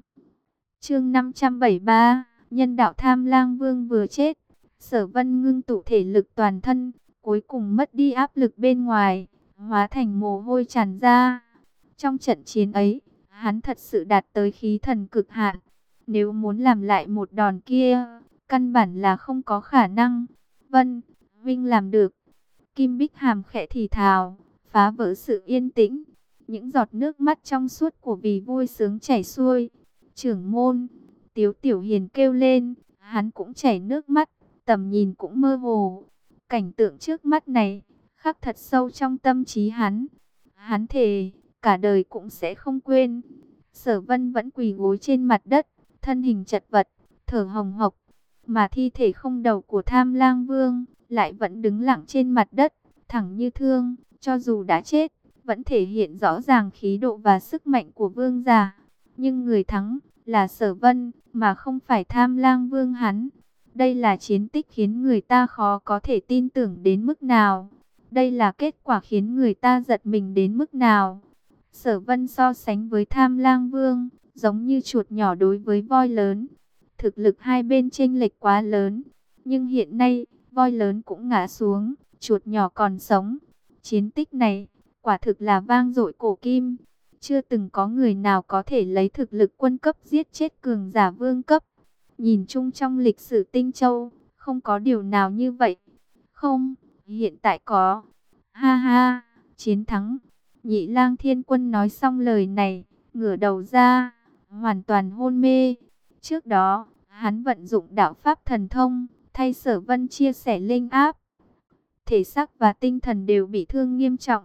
S1: Chương 573, nhân đạo tham lang vương vừa chết. Sở Vân ngưng tụ thể lực toàn thân, cuối cùng mất đi áp lực bên ngoài, hóa thành mồ hôi tràn ra. Trong trận chiến ấy, hắn thật sự đạt tới khí thần cực hạn. Nếu muốn làm lại một đòn kia, căn bản là không có khả năng. Vân, Vinh làm được. Kim Bích Hàm khẽ thì thào, phá vỡ sự yên tĩnh. Những giọt nước mắt trong suốt của vì vui sướng chảy xuôi. Trưởng môn, Tiếu Tiểu Hiền kêu lên, hắn cũng chảy nước mắt, tầm nhìn cũng mơ hồ. Cảnh tượng trước mắt này, khắc thật sâu trong tâm trí hắn. Hắn thề, cả đời cũng sẽ không quên. Sở vân vẫn quỳ gối trên mặt đất, thân hình chật vật, thở hồng hộc. Mà thi thể không đầu của tham lang vương, lại vẫn đứng lặng trên mặt đất, thẳng như thương, cho dù đã chết, vẫn thể hiện rõ ràng khí độ và sức mạnh của vương giả. Nhưng người thắng, là sở vân, mà không phải tham lang vương hắn. Đây là chiến tích khiến người ta khó có thể tin tưởng đến mức nào. Đây là kết quả khiến người ta giật mình đến mức nào. Sở vân so sánh với tham lang vương, giống như chuột nhỏ đối với voi lớn. Thực lực hai bên chênh lệch quá lớn. Nhưng hiện nay, voi lớn cũng ngã xuống, chuột nhỏ còn sống. Chiến tích này, quả thực là vang dội cổ kim. Chưa từng có người nào có thể lấy thực lực quân cấp giết chết cường giả vương cấp. Nhìn chung trong lịch sử Tinh Châu, không có điều nào như vậy. Không, hiện tại có. Ha ha, chiến thắng. Nhị lang thiên quân nói xong lời này, ngửa đầu ra, hoàn toàn hôn mê. Trước đó, hắn vận dụng đạo pháp thần thông, thay sở vân chia sẻ linh áp. Thể xác và tinh thần đều bị thương nghiêm trọng.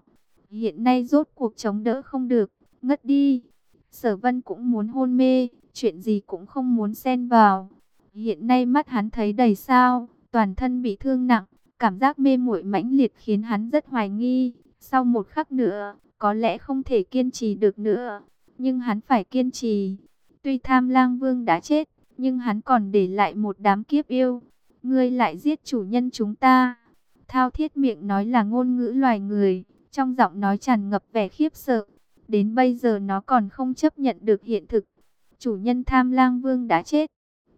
S1: Hiện nay rốt cuộc chống đỡ không được, ngất đi. Sở vân cũng muốn hôn mê, chuyện gì cũng không muốn xen vào. Hiện nay mắt hắn thấy đầy sao, toàn thân bị thương nặng, cảm giác mê muội mãnh liệt khiến hắn rất hoài nghi. Sau một khắc nữa, có lẽ không thể kiên trì được nữa, nhưng hắn phải kiên trì. Tuy tham lang vương đã chết, nhưng hắn còn để lại một đám kiếp yêu. Ngươi lại giết chủ nhân chúng ta. Thao thiết miệng nói là ngôn ngữ loài người, trong giọng nói tràn ngập vẻ khiếp sợ. Đến bây giờ nó còn không chấp nhận được hiện thực. Chủ nhân tham lang vương đã chết.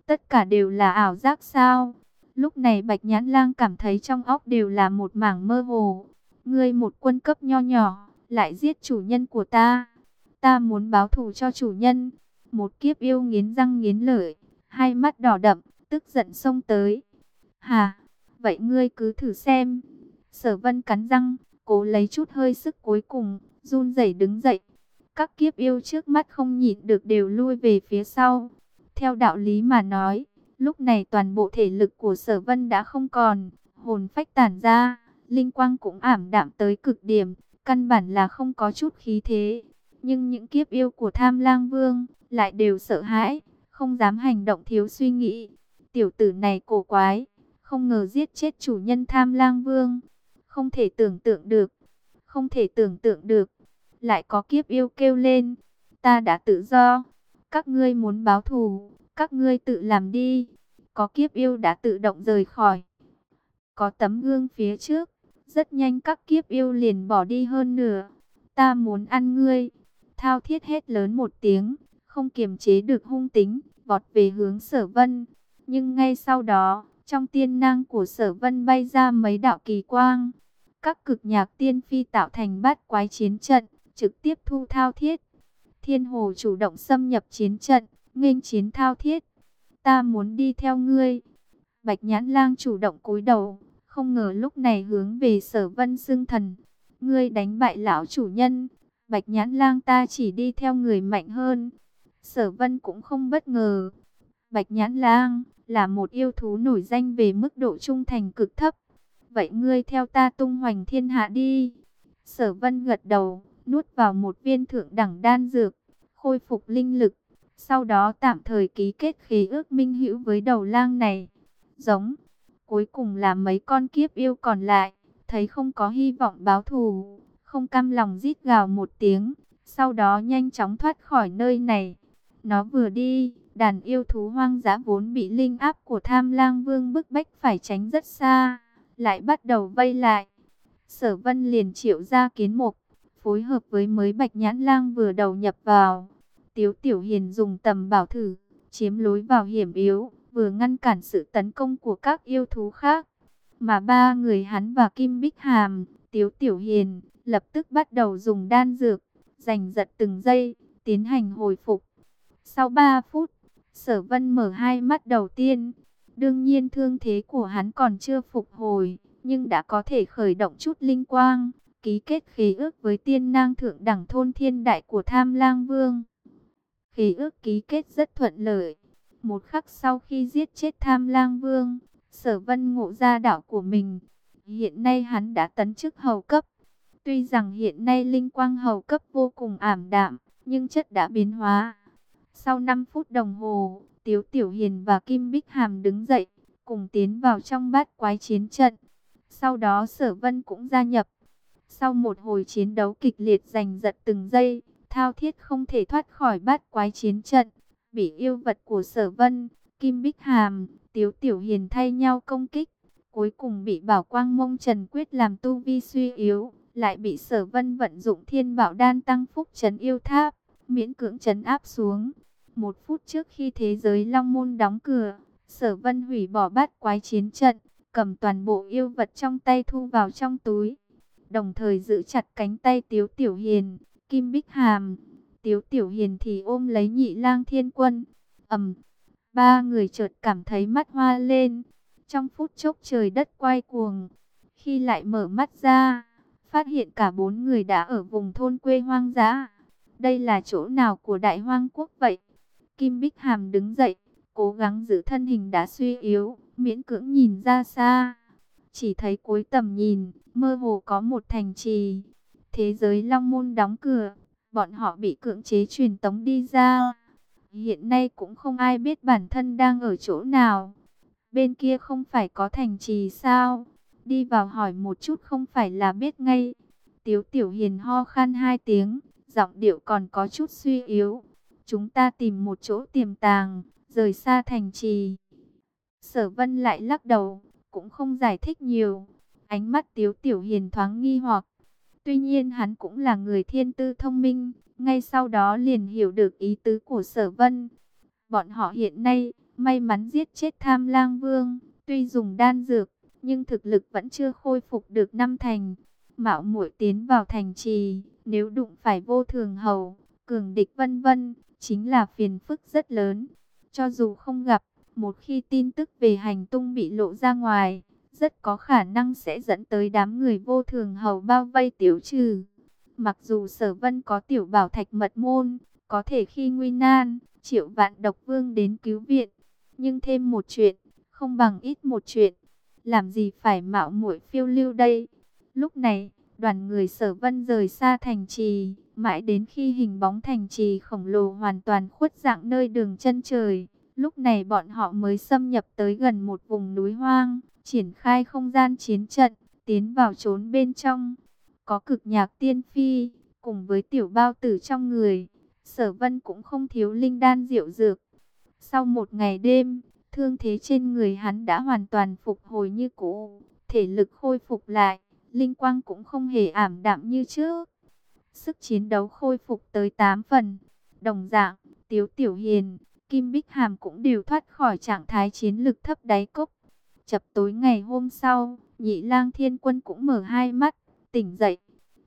S1: Tất cả đều là ảo giác sao? Lúc này Bạch Nhãn Lang cảm thấy trong óc đều là một mảng mơ hồ. Ngươi một quân cấp nho nhỏ, lại giết chủ nhân của ta. Ta muốn báo thù cho chủ nhân. Một kiếp yêu nghiến răng nghiến lợi, hai mắt đỏ đậm, tức giận xông tới. Hà, vậy ngươi cứ thử xem. Sở vân cắn răng, cố lấy chút hơi sức cuối cùng, run rẩy đứng dậy. Các kiếp yêu trước mắt không nhịn được đều lui về phía sau. Theo đạo lý mà nói, lúc này toàn bộ thể lực của sở vân đã không còn, hồn phách tản ra, linh quang cũng ảm đạm tới cực điểm, căn bản là không có chút khí thế. Nhưng những kiếp yêu của tham lang vương lại đều sợ hãi, không dám hành động thiếu suy nghĩ. Tiểu tử này cổ quái, không ngờ giết chết chủ nhân tham lang vương. Không thể tưởng tượng được, không thể tưởng tượng được. Lại có kiếp yêu kêu lên, ta đã tự do, các ngươi muốn báo thù, các ngươi tự làm đi. Có kiếp yêu đã tự động rời khỏi. Có tấm gương phía trước, rất nhanh các kiếp yêu liền bỏ đi hơn nửa. Ta muốn ăn ngươi. Thao thiết hết lớn một tiếng, không kiềm chế được hung tính, vọt về hướng sở vân. Nhưng ngay sau đó, trong tiên năng của sở vân bay ra mấy đạo kỳ quang. Các cực nhạc tiên phi tạo thành bát quái chiến trận, trực tiếp thu thao thiết. Thiên hồ chủ động xâm nhập chiến trận, nghênh chiến thao thiết. Ta muốn đi theo ngươi. Bạch nhãn lang chủ động cúi đầu, không ngờ lúc này hướng về sở vân xưng thần. Ngươi đánh bại lão chủ nhân. Bạch nhãn lang ta chỉ đi theo người mạnh hơn. Sở vân cũng không bất ngờ. Bạch nhãn lang là một yêu thú nổi danh về mức độ trung thành cực thấp. Vậy ngươi theo ta tung hoành thiên hạ đi. Sở vân gật đầu, nuốt vào một viên thượng đẳng đan dược, khôi phục linh lực. Sau đó tạm thời ký kết khí ước minh hữu với đầu lang này. Giống, cuối cùng là mấy con kiếp yêu còn lại, thấy không có hy vọng báo thù, không cam lòng rít gào một tiếng, sau đó nhanh chóng thoát khỏi nơi này. Nó vừa đi, đàn yêu thú hoang dã vốn bị linh áp của tham lang vương bức bách phải tránh rất xa, lại bắt đầu vây lại. Sở vân liền triệu ra kiến mục, phối hợp với mới bạch nhãn lang vừa đầu nhập vào. Tiếu tiểu hiền dùng tầm bảo thử, chiếm lối vào hiểm yếu, vừa ngăn cản sự tấn công của các yêu thú khác. Mà ba người hắn và Kim Bích Hàm, Tiếu Tiểu Hiền, lập tức bắt đầu dùng đan dược, giành giật từng giây, tiến hành hồi phục. Sau 3 phút, Sở Vân mở hai mắt đầu tiên. Đương nhiên thương thế của hắn còn chưa phục hồi, nhưng đã có thể khởi động chút linh quang, ký kết khí ước với tiên nang thượng đẳng thôn thiên đại của Tham Lang Vương. khí ước ký kết rất thuận lợi. Một khắc sau khi giết chết Tham Lang Vương, Sở Vân ngộ ra đạo của mình. Hiện nay hắn đã tấn chức hầu cấp. Tuy rằng hiện nay linh quang hầu cấp vô cùng ảm đạm, nhưng chất đã biến hóa. Sau 5 phút đồng hồ, Tiếu Tiểu Hiền và Kim Bích Hàm đứng dậy, cùng tiến vào trong bát quái chiến trận. Sau đó Sở Vân cũng gia nhập. Sau một hồi chiến đấu kịch liệt giành giật từng giây, thao thiết không thể thoát khỏi bát quái chiến trận. Bị yêu vật của Sở Vân, Kim Bích Hàm, Tiếu Tiểu Hiền thay nhau công kích. Cuối cùng bị Bảo Quang Mông Trần Quyết làm tu vi suy yếu, lại bị Sở Vân vận dụng Thiên Bảo Đan tăng phúc trấn yêu tháp, miễn cưỡng trấn áp xuống. Một phút trước khi thế giới Long Môn đóng cửa, Sở Vân hủy bỏ bát quái chiến trận, cầm toàn bộ yêu vật trong tay thu vào trong túi. Đồng thời giữ chặt cánh tay Tiếu Tiểu Hiền, Kim Bích Hàm. Tiếu Tiểu Hiền thì ôm lấy nhị lang thiên quân. ầm ba người chợt cảm thấy mắt hoa lên. Trong phút chốc trời đất quay cuồng. Khi lại mở mắt ra, phát hiện cả bốn người đã ở vùng thôn quê hoang dã. Đây là chỗ nào của đại hoang quốc vậy? Kim Bích Hàm đứng dậy, cố gắng giữ thân hình đã suy yếu, miễn cưỡng nhìn ra xa. Chỉ thấy cuối tầm nhìn, mơ hồ có một thành trì. Thế giới Long Môn đóng cửa, bọn họ bị cưỡng chế truyền tống đi ra. Hiện nay cũng không ai biết bản thân đang ở chỗ nào. Bên kia không phải có thành trì sao? Đi vào hỏi một chút không phải là biết ngay. Tiếu Tiểu Hiền ho khan hai tiếng, giọng điệu còn có chút suy yếu. Chúng ta tìm một chỗ tiềm tàng, rời xa thành trì. Sở Vân lại lắc đầu, cũng không giải thích nhiều. Ánh mắt Tiếu Tiểu Hiền thoáng nghi hoặc. Tuy nhiên hắn cũng là người thiên tư thông minh, ngay sau đó liền hiểu được ý tứ của Sở Vân. Bọn họ hiện nay may mắn giết chết Tham Lang Vương, tuy dùng đan dược, nhưng thực lực vẫn chưa khôi phục được năm thành. Mạo muội tiến vào thành trì, nếu đụng phải vô thường hầu, cường địch vân vân, chính là phiền phức rất lớn. Cho dù không gặp, một khi tin tức về hành tung bị lộ ra ngoài, rất có khả năng sẽ dẫn tới đám người vô thường hầu bao vây tiểu trừ. Mặc dù sở vân có tiểu bảo thạch mật môn, có thể khi nguy nan, triệu vạn độc vương đến cứu viện. Nhưng thêm một chuyện, không bằng ít một chuyện. Làm gì phải mạo muội phiêu lưu đây? Lúc này, đoàn người sở vân rời xa thành trì, mãi đến khi hình bóng thành trì khổng lồ hoàn toàn khuất dạng nơi đường chân trời. Lúc này bọn họ mới xâm nhập tới gần một vùng núi hoang, triển khai không gian chiến trận, tiến vào trốn bên trong. Có cực nhạc tiên phi, cùng với tiểu bao tử trong người, sở vân cũng không thiếu linh đan diệu dược. Sau một ngày đêm, thương thế trên người hắn đã hoàn toàn phục hồi như cũ, thể lực khôi phục lại, linh quang cũng không hề ảm đạm như trước. Sức chiến đấu khôi phục tới 8 phần. Đồng dạng, Tiếu Tiểu Hiền, Kim Bích Hàm cũng đều thoát khỏi trạng thái chiến lực thấp đáy cốc. Chập tối ngày hôm sau, nhị lang thiên quân cũng mở hai mắt, tỉnh dậy.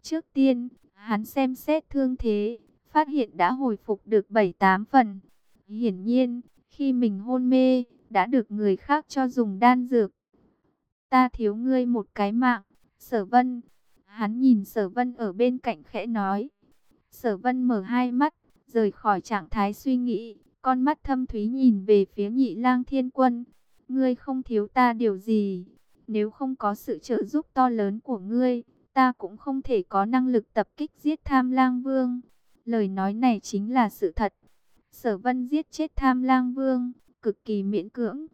S1: Trước tiên, hắn xem xét thương thế, phát hiện đã hồi phục được 7-8 phần. Hiển nhiên, khi mình hôn mê, đã được người khác cho dùng đan dược. Ta thiếu ngươi một cái mạng, sở vân. Hắn nhìn sở vân ở bên cạnh khẽ nói. Sở vân mở hai mắt, rời khỏi trạng thái suy nghĩ, con mắt thâm thúy nhìn về phía nhị lang thiên quân. Ngươi không thiếu ta điều gì, nếu không có sự trợ giúp to lớn của ngươi, ta cũng không thể có năng lực tập kích giết tham lang vương. Lời nói này chính là sự thật. Sở vân giết chết tham lang vương, cực kỳ miễn cưỡng.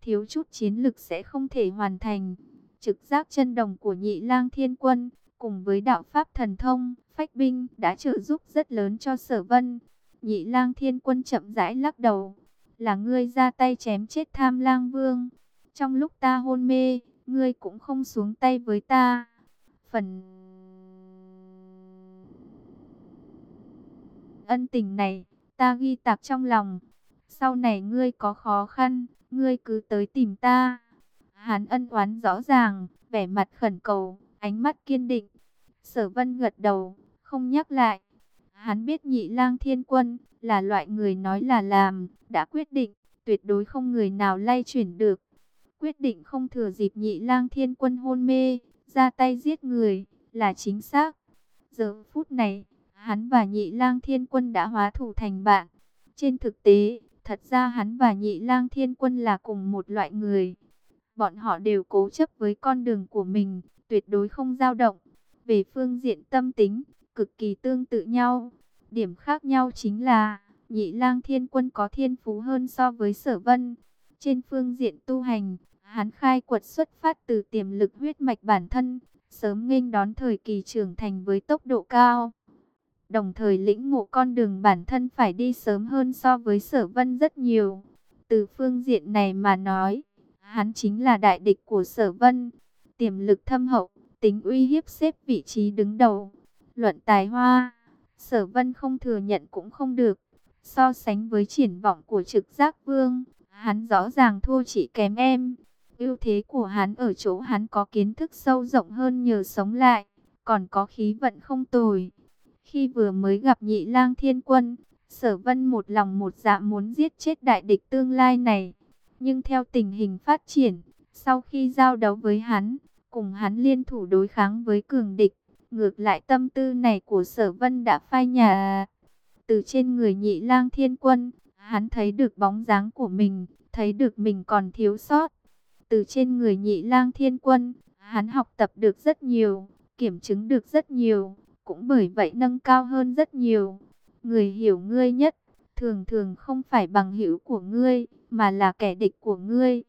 S1: Thiếu chút chiến lực sẽ không thể hoàn thành. Trực giác chân đồng của nhị lang thiên quân, cùng với đạo pháp thần thông, phách binh đã trợ giúp rất lớn cho sở vân. Nhị lang thiên quân chậm rãi lắc đầu. là ngươi ra tay chém chết tham lang vương. Trong lúc ta hôn mê, ngươi cũng không xuống tay với ta. Phần ân tình này, ta ghi tạc trong lòng. Sau này ngươi có khó khăn, ngươi cứ tới tìm ta. Hán ân oán rõ ràng, vẻ mặt khẩn cầu, ánh mắt kiên định. Sở vân gật đầu, không nhắc lại. Hắn biết nhị lang thiên quân, là loại người nói là làm, đã quyết định, tuyệt đối không người nào lay chuyển được. Quyết định không thừa dịp nhị lang thiên quân hôn mê, ra tay giết người, là chính xác. Giờ phút này, hắn và nhị lang thiên quân đã hóa thủ thành bạn. Trên thực tế, thật ra hắn và nhị lang thiên quân là cùng một loại người. Bọn họ đều cố chấp với con đường của mình, tuyệt đối không dao động. Về phương diện tâm tính, cực kỳ tương tự nhau. Điểm khác nhau chính là, nhị lang thiên quân có thiên phú hơn so với sở vân. Trên phương diện tu hành, hắn khai quật xuất phát từ tiềm lực huyết mạch bản thân, sớm nghênh đón thời kỳ trưởng thành với tốc độ cao. Đồng thời lĩnh ngộ con đường bản thân phải đi sớm hơn so với sở vân rất nhiều. Từ phương diện này mà nói, hắn chính là đại địch của sở vân. Tiềm lực thâm hậu, tính uy hiếp xếp vị trí đứng đầu. Luận tài hoa, sở vân không thừa nhận cũng không được. So sánh với triển vọng của trực giác vương, hắn rõ ràng thua chỉ kém em. Ưu thế của hắn ở chỗ hắn có kiến thức sâu rộng hơn nhờ sống lại, còn có khí vận không tồi. Khi vừa mới gặp nhị lang thiên quân, sở vân một lòng một dạ muốn giết chết đại địch tương lai này. Nhưng theo tình hình phát triển, sau khi giao đấu với hắn, cùng hắn liên thủ đối kháng với cường địch, ngược lại tâm tư này của sở vân đã phai nhà. Từ trên người nhị lang thiên quân, hắn thấy được bóng dáng của mình, thấy được mình còn thiếu sót. Từ trên người nhị lang thiên quân, hắn học tập được rất nhiều, kiểm chứng được rất nhiều, cũng bởi vậy nâng cao hơn rất nhiều. Người hiểu ngươi nhất, thường thường không phải bằng hữu của ngươi, mà là kẻ địch của ngươi.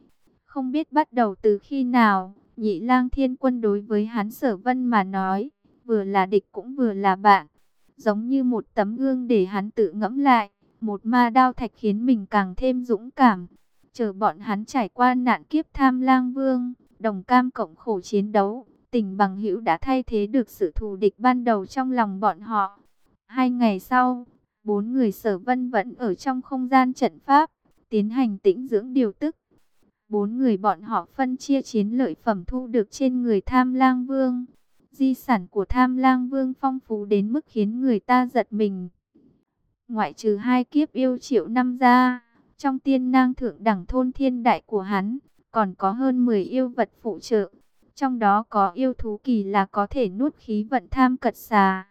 S1: Không biết bắt đầu từ khi nào, nhị lang thiên quân đối với hắn sở vân mà nói, vừa là địch cũng vừa là bạn. Giống như một tấm gương để hắn tự ngẫm lại, một ma đao thạch khiến mình càng thêm dũng cảm. Chờ bọn hắn trải qua nạn kiếp tham lang vương, đồng cam cộng khổ chiến đấu, tình bằng hữu đã thay thế được sự thù địch ban đầu trong lòng bọn họ. Hai ngày sau, bốn người sở vân vẫn ở trong không gian trận pháp, tiến hành tĩnh dưỡng điều tức. Bốn người bọn họ phân chia chiến lợi phẩm thu được trên người tham lang vương. Di sản của tham lang vương phong phú đến mức khiến người ta giật mình. Ngoại trừ hai kiếp yêu triệu năm ra, trong tiên nang thượng đẳng thôn thiên đại của hắn, còn có hơn 10 yêu vật phụ trợ. Trong đó có yêu thú kỳ là có thể nuốt khí vận tham cật xà.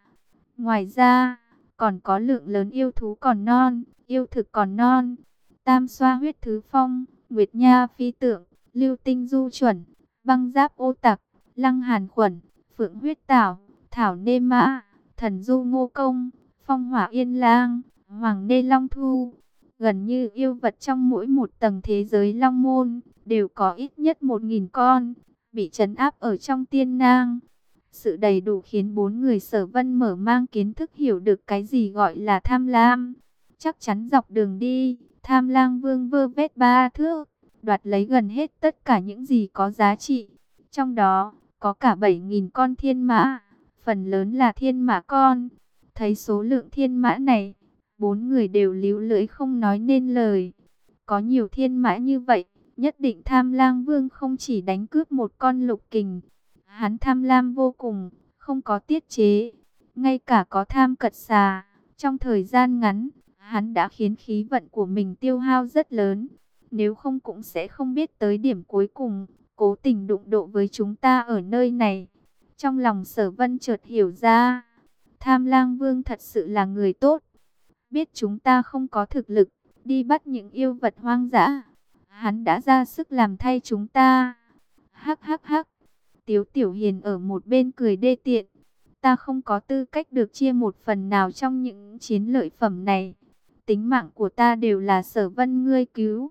S1: Ngoài ra, còn có lượng lớn yêu thú còn non, yêu thực còn non. Tam xoa huyết thứ phong, nguyệt nha phi tượng, lưu tinh du chuẩn, băng giáp ô tặc, lăng hàn khuẩn, phượng huyết tảo, thảo nê mã, thần du ngô công, phong hỏa yên lang, hoàng nê long thu. Gần như yêu vật trong mỗi một tầng thế giới long môn, đều có ít nhất một nghìn con, bị trấn áp ở trong tiên nang. Sự đầy đủ khiến bốn người sở vân mở mang kiến thức hiểu được cái gì gọi là tham lam. Chắc chắn dọc đường đi, tham lang vương vơ vét ba thước, đoạt lấy gần hết tất cả những gì có giá trị. Trong đó, có cả 7.000 con thiên mã, phần lớn là thiên mã con. Thấy số lượng thiên mã này, bốn người đều líu lưỡi không nói nên lời. Có nhiều thiên mã như vậy, nhất định tham lang vương không chỉ đánh cướp một con lục kình. Hắn tham lam vô cùng, không có tiết chế, ngay cả có tham cật xà. Trong thời gian ngắn, hắn đã khiến khí vận của mình tiêu hao rất lớn. Nếu không cũng sẽ không biết tới điểm cuối cùng, cố tình đụng độ với chúng ta ở nơi này. Trong lòng sở vân chợt hiểu ra, tham lang vương thật sự là người tốt. Biết chúng ta không có thực lực, đi bắt những yêu vật hoang dã. Hắn đã ra sức làm thay chúng ta. Hắc hắc hắc. Tiếu Tiểu Hiền ở một bên cười đê tiện. Ta không có tư cách được chia một phần nào trong những chiến lợi phẩm này. Tính mạng của ta đều là sở vân ngươi cứu.